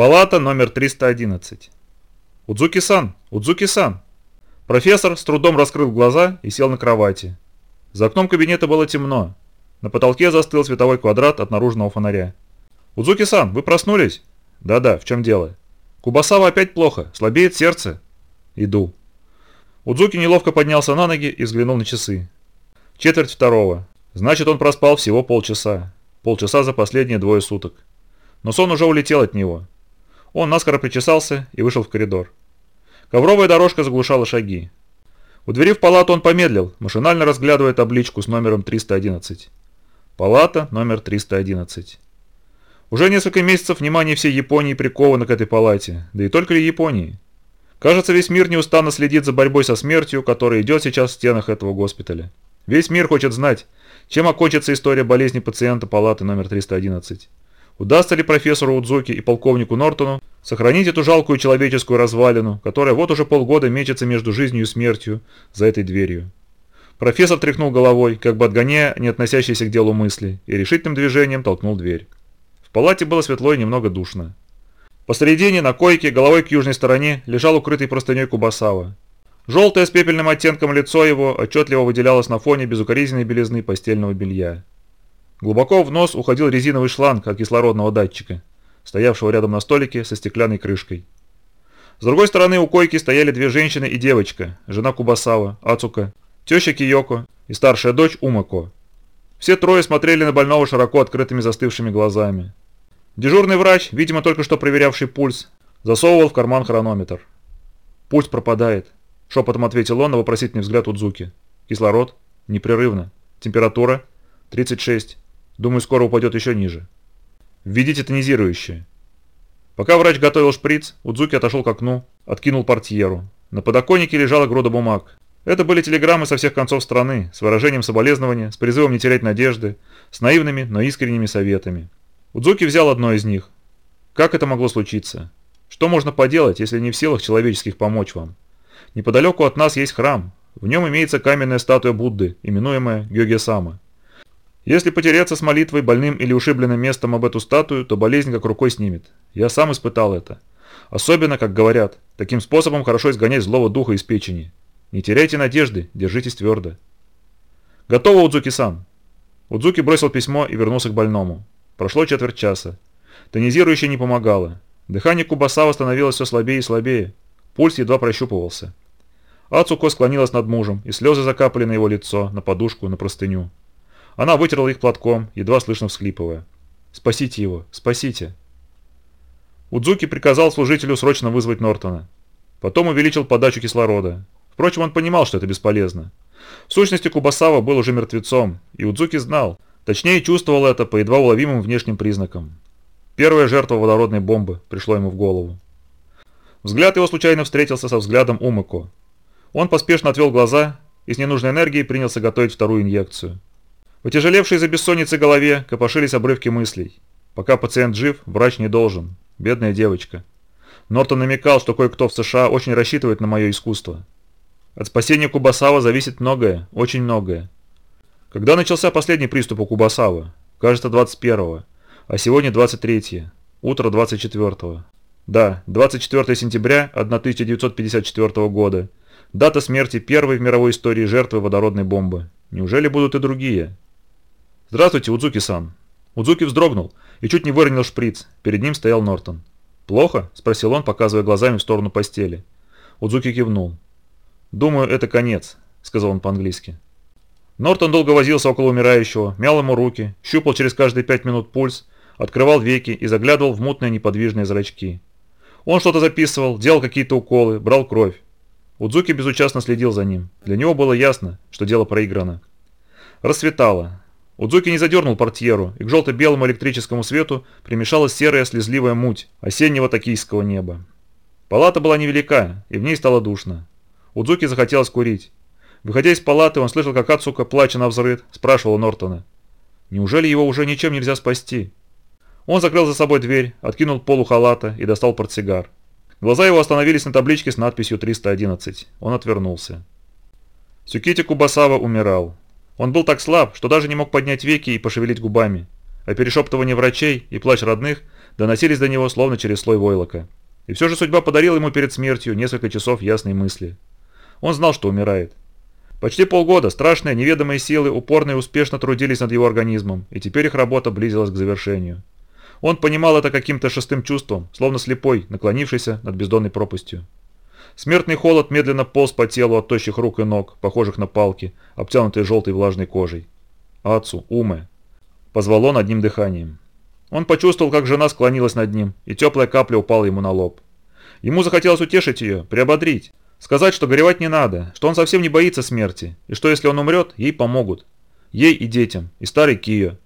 Палата номер 311. Удзуки-сан! Удзуки-сан! Профессор с трудом раскрыл глаза и сел на кровати. За окном кабинета было темно. На потолке застыл световой квадрат от наружного фонаря. «Удзуки-сан, вы проснулись?» «Да-да, в чем дело?» «Кубасава опять плохо, слабеет сердце». «Иду». Удзуки неловко поднялся на ноги и взглянул на часы. Четверть второго. Значит, он проспал всего полчаса. Полчаса за последние двое суток. Но сон уже улетел от него. Он наскоро причесался и вышел в коридор. Ковровая дорожка заглушала шаги. У двери в палату он помедлил, машинально разглядывая табличку с номером 311. Палата номер 311. Уже несколько месяцев внимание всей Японии приковано к этой палате, да и только ли Японии. Кажется, весь мир неустанно следит за борьбой со смертью, которая идет сейчас в стенах этого госпиталя. Весь мир хочет знать, чем окончится история болезни пациента палаты номер 311. Удастся ли профессору Удзуки и полковнику Нортону сохранить эту жалкую человеческую развалину, которая вот уже полгода мечется между жизнью и смертью за этой дверью? Профессор тряхнул головой, как бы отгоняя не относящиеся к делу мысли, и решительным движением толкнул дверь. В палате было светло и немного душно. Посередине, на койке, головой к южной стороне, лежал укрытый простыней Кубасава. Желтое с пепельным оттенком лицо его отчетливо выделялось на фоне безукоризненной белизны постельного белья. Глубоко в нос уходил резиновый шланг от кислородного датчика, стоявшего рядом на столике со стеклянной крышкой. С другой стороны у койки стояли две женщины и девочка, жена Кубасава, Ацука, теща Киоко и старшая дочь Умако. Все трое смотрели на больного широко открытыми застывшими глазами. Дежурный врач, видимо только что проверявший пульс, засовывал в карман хронометр. «Пульс пропадает», – шепотом ответил он на вопросительный взгляд Удзуки. «Кислород? Непрерывно. Температура? 36. Думаю, скоро упадет еще ниже. Введите тонизирующее. Пока врач готовил шприц, Удзуки отошел к окну, откинул портьеру. На подоконнике лежала груда бумаг. Это были телеграммы со всех концов страны, с выражением соболезнования, с призывом не терять надежды, с наивными, но искренними советами. Удзуки взял одно из них. Как это могло случиться? Что можно поделать, если не в силах человеческих помочь вам? Неподалеку от нас есть храм. В нем имеется каменная статуя Будды, именуемая Гёге-сама. Если потеряться с молитвой больным или ушибленным местом об эту статую, то болезнь как рукой снимет. Я сам испытал это. Особенно, как говорят, таким способом хорошо изгонять злого духа из печени. Не теряйте надежды, держитесь твердо. Готово, Удзуки-сан. Удзуки бросил письмо и вернулся к больному. Прошло четверть часа. Тонизирующее не помогало. Дыхание Кубасава становилось все слабее и слабее. Пульс едва прощупывался. Ацуко склонилась над мужем, и слезы закапали на его лицо, на подушку, на простыню. Она вытерла их платком, едва слышно всхлипывая. «Спасите его! Спасите!» Удзуки приказал служителю срочно вызвать Нортона. Потом увеличил подачу кислорода. Впрочем, он понимал, что это бесполезно. В сущности, Кубасава был уже мертвецом, и Удзуки знал, точнее чувствовал это по едва уловимым внешним признакам. Первая жертва водородной бомбы пришло ему в голову. Взгляд его случайно встретился со взглядом Умыко. Он поспешно отвел глаза и с ненужной энергией принялся готовить вторую инъекцию. В отяжелевшей за бессонницей голове копошились обрывки мыслей. Пока пациент жив, врач не должен. Бедная девочка. Нортон намекал, что кое-кто в США очень рассчитывает на мое искусство. От спасения Кубасава зависит многое, очень многое. Когда начался последний приступ у Кубасава? Кажется, 21-го. А сегодня 23-е. Утро 24-го. Да, 24 сентября 1954 года. Дата смерти первой в мировой истории жертвы водородной бомбы. Неужели будут и другие? «Здравствуйте, Удзуки-сан». Удзуки вздрогнул и чуть не выронил шприц. Перед ним стоял Нортон. «Плохо?» – спросил он, показывая глазами в сторону постели. Удзуки кивнул. «Думаю, это конец», – сказал он по-английски. Нортон долго возился около умирающего, мял ему руки, щупал через каждые пять минут пульс, открывал веки и заглядывал в мутные неподвижные зрачки. Он что-то записывал, делал какие-то уколы, брал кровь. Удзуки безучастно следил за ним. Для него было ясно, что дело проиграно. Рассветало. Удзуки не задернул портьеру, и к желто-белому электрическому свету примешалась серая слезливая муть осеннего токийского неба. Палата была невелика, и в ней стало душно. Удзуки захотелось курить. Выходя из палаты, он слышал, как Ацука, плача на взрыв, спрашивал Нортона. Неужели его уже ничем нельзя спасти? Он закрыл за собой дверь, откинул полу халата и достал портсигар. Глаза его остановились на табличке с надписью 311. Он отвернулся. Сюкити Кубасава умирал. Он был так слаб, что даже не мог поднять веки и пошевелить губами, а перешептывание врачей и плач родных доносились до него словно через слой войлока. И все же судьба подарила ему перед смертью несколько часов ясной мысли. Он знал, что умирает. Почти полгода страшные неведомые силы упорно и успешно трудились над его организмом, и теперь их работа близилась к завершению. Он понимал это каким-то шестым чувством, словно слепой, наклонившийся над бездонной пропастью. Смертный холод медленно полз по телу от тощих рук и ног, похожих на палки, обтянутые желтой влажной кожей. «Ацу, Уме!» Позвал он одним дыханием. Он почувствовал, как жена склонилась над ним, и теплая капля упала ему на лоб. Ему захотелось утешить ее, приободрить, сказать, что горевать не надо, что он совсем не боится смерти, и что если он умрет, ей помогут. Ей и детям, и старой Кио.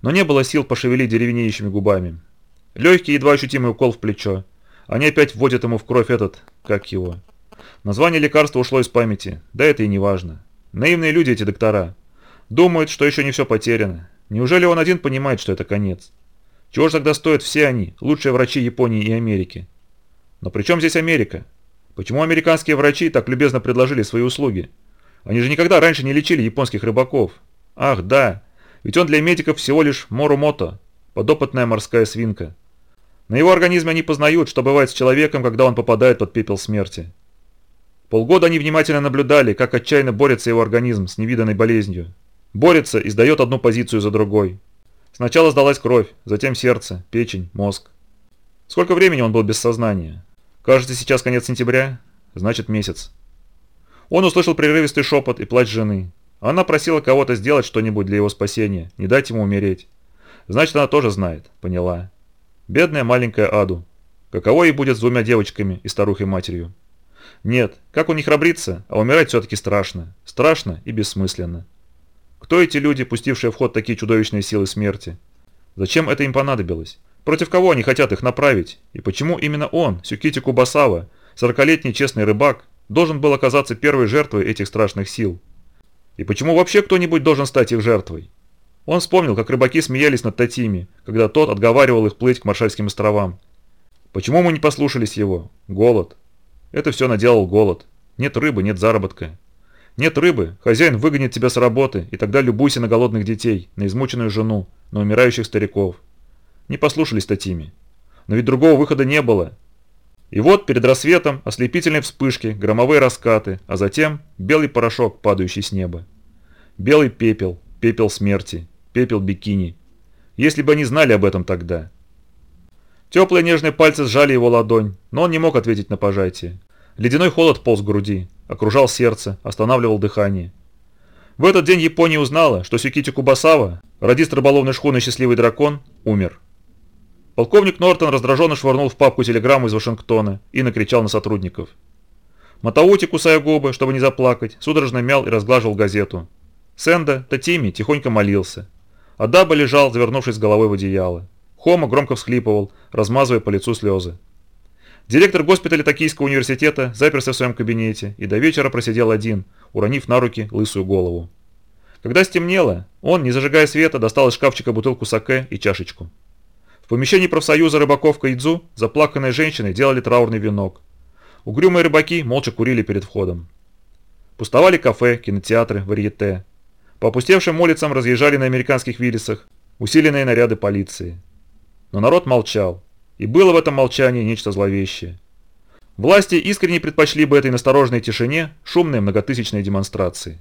Но не было сил пошевелить деревенеющими губами. Легкий, едва ощутимый укол в плечо. Они опять вводят ему в кровь этот, как его. Название лекарства ушло из памяти, да это и не важно. Наивные люди эти доктора. Думают, что еще не все потеряно. Неужели он один понимает, что это конец? Чего же тогда стоят все они, лучшие врачи Японии и Америки? Но при чем здесь Америка? Почему американские врачи так любезно предложили свои услуги? Они же никогда раньше не лечили японских рыбаков. Ах, да, ведь он для медиков всего лишь Морумото, подопытная морская свинка. На его организме они познают, что бывает с человеком, когда он попадает под пепел смерти. Полгода они внимательно наблюдали, как отчаянно борется его организм с невиданной болезнью. Борется и сдает одну позицию за другой. Сначала сдалась кровь, затем сердце, печень, мозг. Сколько времени он был без сознания? Кажется, сейчас конец сентября, значит месяц. Он услышал прерывистый шепот и плач жены. Она просила кого-то сделать что-нибудь для его спасения, не дать ему умереть. Значит, она тоже знает, поняла. Бедная маленькая Аду. Каково ей будет с двумя девочками и старухой-матерью? Нет, как он не храбрится, а умирать все-таки страшно. Страшно и бессмысленно. Кто эти люди, пустившие в ход такие чудовищные силы смерти? Зачем это им понадобилось? Против кого они хотят их направить? И почему именно он, Сюкити Кубасава, сорокалетний честный рыбак, должен был оказаться первой жертвой этих страшных сил? И почему вообще кто-нибудь должен стать их жертвой? Он вспомнил, как рыбаки смеялись над Татими, когда тот отговаривал их плыть к Маршальским островам. Почему мы не послушались его? Голод. Это все наделал голод. Нет рыбы, нет заработка. Нет рыбы, хозяин выгонит тебя с работы, и тогда любуйся на голодных детей, на измученную жену, на умирающих стариков. Не послушались Татими. Но ведь другого выхода не было. И вот перед рассветом ослепительные вспышки, громовые раскаты, а затем белый порошок, падающий с неба. Белый пепел, пепел смерти, пепел бикини. Если бы они знали об этом тогда. Теплые нежные пальцы сжали его ладонь, но он не мог ответить на пожатие. Ледяной холод полз в груди, окружал сердце, останавливал дыхание. В этот день Япония узнала, что Сюкити Кубасава, радист рыболовной шхуны «Счастливый дракон», умер. Полковник Нортон раздраженно швырнул в папку телеграмму из Вашингтона и накричал на сотрудников. Матаути, кусая губы, чтобы не заплакать, судорожно мял и разглаживал газету. Сенда, Татими тихонько молился. Адаба лежал, завернувшись головой в одеяло. Хома громко всхлипывал, размазывая по лицу слезы. Директор госпиталя Токийского университета заперся в своем кабинете и до вечера просидел один, уронив на руки лысую голову. Когда стемнело, он, не зажигая света, достал из шкафчика бутылку саке и чашечку. В помещении профсоюза рыбаков Кайдзу заплаканные женщины делали траурный венок. Угрюмые рыбаки молча курили перед входом. Пустовали кафе, кинотеатры, варьете. По опустевшим улицам разъезжали на американских виллисах усиленные наряды полиции. Но народ молчал. И было в этом молчании нечто зловещее. Власти искренне предпочли бы этой настороженной тишине шумные многотысячные демонстрации.